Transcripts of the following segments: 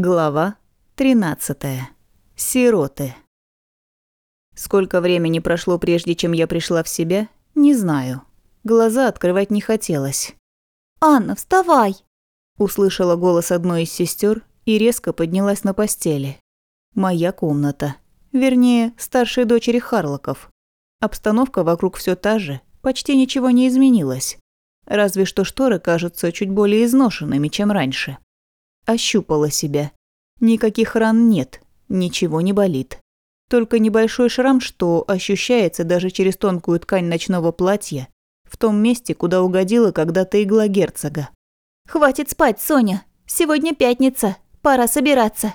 Глава 13. Сироты. Сколько времени прошло, прежде чем я пришла в себя, не знаю. Глаза открывать не хотелось. «Анна, вставай!» Услышала голос одной из сестер и резко поднялась на постели. Моя комната. Вернее, старшей дочери Харлоков. Обстановка вокруг все та же, почти ничего не изменилось. Разве что шторы кажутся чуть более изношенными, чем раньше. Ощупала себя. Никаких ран нет, ничего не болит. Только небольшой шрам, что ощущается даже через тонкую ткань ночного платья, в том месте, куда угодила когда-то игла герцога. «Хватит спать, Соня! Сегодня пятница, пора собираться!»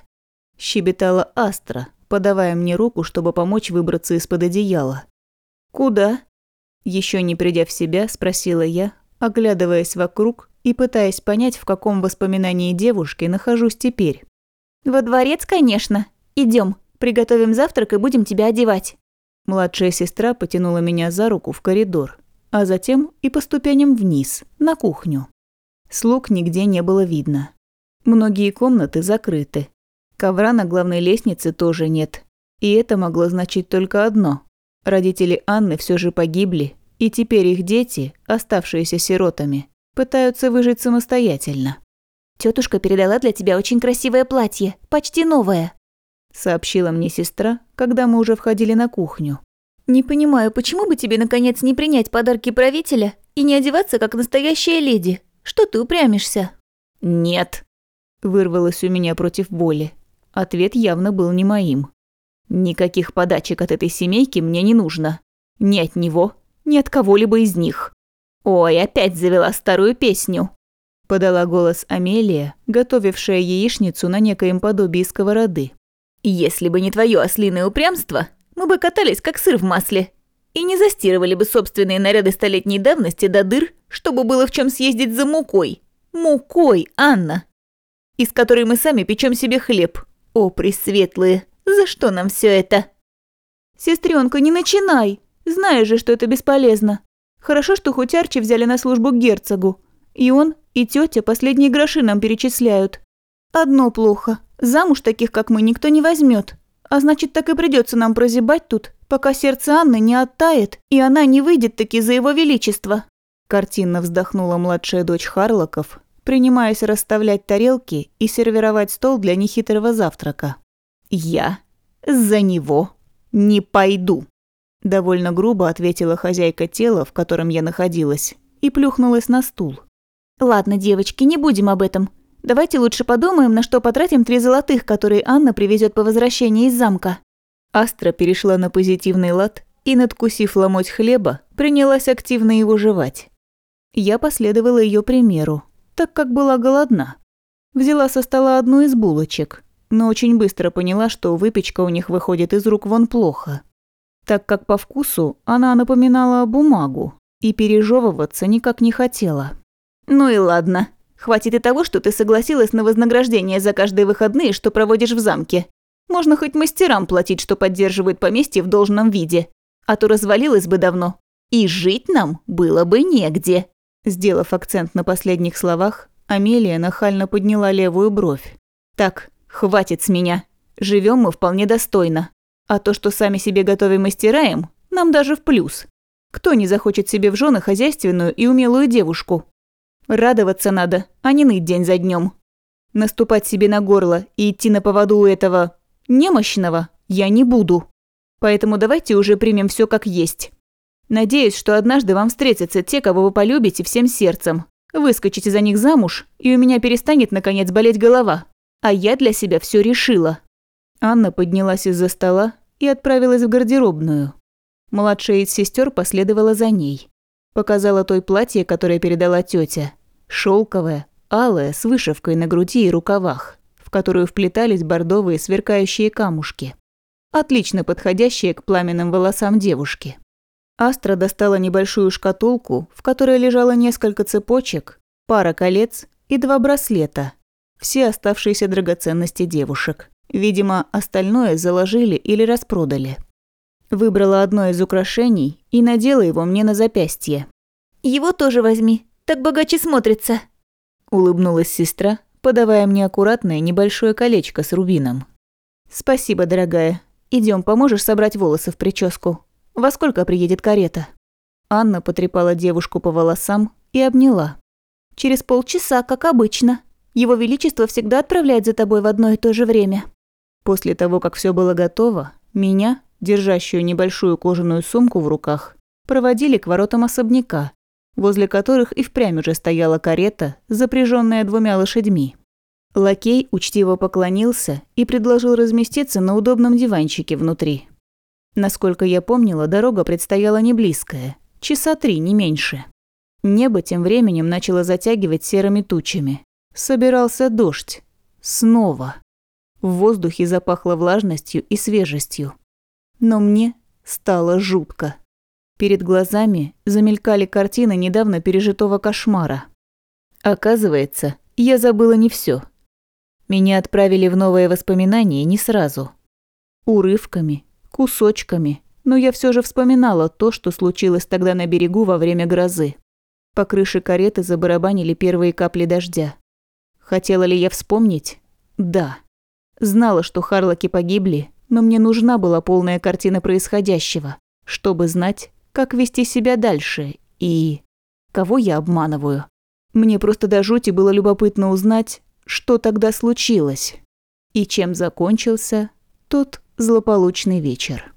Щебетала Астра, подавая мне руку, чтобы помочь выбраться из-под одеяла. «Куда?» Еще не придя в себя, спросила я, оглядываясь вокруг и пытаясь понять, в каком воспоминании девушки нахожусь теперь. «Во дворец, конечно. Идем, приготовим завтрак и будем тебя одевать». Младшая сестра потянула меня за руку в коридор, а затем и по ступеням вниз, на кухню. Слуг нигде не было видно. Многие комнаты закрыты. Ковра на главной лестнице тоже нет. И это могло значить только одно. Родители Анны все же погибли, и теперь их дети, оставшиеся сиротами, Пытаются выжить самостоятельно. Тетушка передала для тебя очень красивое платье, почти новое», – сообщила мне сестра, когда мы уже входили на кухню. «Не понимаю, почему бы тебе, наконец, не принять подарки правителя и не одеваться, как настоящая леди? Что ты упрямишься?» «Нет», – вырвалось у меня против боли. Ответ явно был не моим. «Никаких подачек от этой семейки мне не нужно. Ни от него, ни от кого-либо из них». «Ой, опять завела старую песню!» Подала голос Амелия, готовившая яичницу на некоем подобии сковороды. «Если бы не твое ослиное упрямство, мы бы катались как сыр в масле и не застирывали бы собственные наряды столетней давности до дыр, чтобы было в чем съездить за мукой. Мукой, Анна! Из которой мы сами печем себе хлеб. О, пресветлые, за что нам все это?» «Сестренка, не начинай! Знаешь же, что это бесполезно. Хорошо, что хоть Арчи взяли на службу к герцогу. И он, и тетя последние гроши нам перечисляют. Одно плохо. Замуж таких, как мы, никто не возьмет. А значит, так и придется нам прозябать тут, пока сердце Анны не оттает, и она не выйдет таки за его величество. Картинно вздохнула младшая дочь Харлоков, принимаясь расставлять тарелки и сервировать стол для нехитрого завтрака. «Я за него не пойду». Довольно грубо ответила хозяйка тела, в котором я находилась, и плюхнулась на стул. «Ладно, девочки, не будем об этом. Давайте лучше подумаем, на что потратим три золотых, которые Анна привезет по возвращении из замка». Астра перешла на позитивный лад и, надкусив ломоть хлеба, принялась активно его жевать. Я последовала ее примеру, так как была голодна. Взяла со стола одну из булочек, но очень быстро поняла, что выпечка у них выходит из рук вон плохо так как по вкусу она напоминала бумагу и пережевываться никак не хотела. «Ну и ладно. Хватит и того, что ты согласилась на вознаграждение за каждые выходные, что проводишь в замке. Можно хоть мастерам платить, что поддерживают поместье в должном виде. А то развалилось бы давно. И жить нам было бы негде». Сделав акцент на последних словах, Амелия нахально подняла левую бровь. «Так, хватит с меня. Живем мы вполне достойно. А то, что сами себе готовим и стираем, нам даже в плюс. Кто не захочет себе в жены хозяйственную и умелую девушку? Радоваться надо, а не ныть день за днем. Наступать себе на горло и идти на поводу у этого немощного я не буду. Поэтому давайте уже примем все как есть. Надеюсь, что однажды вам встретятся те, кого вы полюбите всем сердцем. Выскочите за них замуж, и у меня перестанет наконец болеть голова. А я для себя все решила. Анна поднялась из-за стола и отправилась в гардеробную. Младшая из сестер последовала за ней. Показала той платье, которое передала тетя. Шелковое, алое, с вышивкой на груди и рукавах, в которую вплетались бордовые сверкающие камушки. Отлично подходящие к пламенным волосам девушки. Астра достала небольшую шкатулку, в которой лежало несколько цепочек, пара колец и два браслета. Все оставшиеся драгоценности девушек. Видимо, остальное заложили или распродали. Выбрала одно из украшений и надела его мне на запястье. «Его тоже возьми, так богаче смотрится», – улыбнулась сестра, подавая мне аккуратное небольшое колечко с рубином. «Спасибо, дорогая. Идем, поможешь собрать волосы в прическу. Во сколько приедет карета?» Анна потрепала девушку по волосам и обняла. «Через полчаса, как обычно. Его Величество всегда отправляет за тобой в одно и то же время». После того, как все было готово, меня, держащую небольшую кожаную сумку в руках, проводили к воротам особняка, возле которых и впрямь уже стояла карета, запряженная двумя лошадьми. Лакей учтиво поклонился и предложил разместиться на удобном диванчике внутри. Насколько я помнила, дорога предстояла не близкая, часа три, не меньше. Небо тем временем начало затягивать серыми тучами. Собирался дождь. Снова. В воздухе запахло влажностью и свежестью. Но мне стало жутко. Перед глазами замелькали картины недавно пережитого кошмара. Оказывается, я забыла не все. Меня отправили в новые воспоминания не сразу. Урывками, кусочками, но я все же вспоминала то, что случилось тогда на берегу во время грозы. По крыше кареты забарабанили первые капли дождя. Хотела ли я вспомнить? Да. Знала, что Харлоки погибли, но мне нужна была полная картина происходящего, чтобы знать, как вести себя дальше и... кого я обманываю. Мне просто до жути было любопытно узнать, что тогда случилось и чем закончился тот злополучный вечер.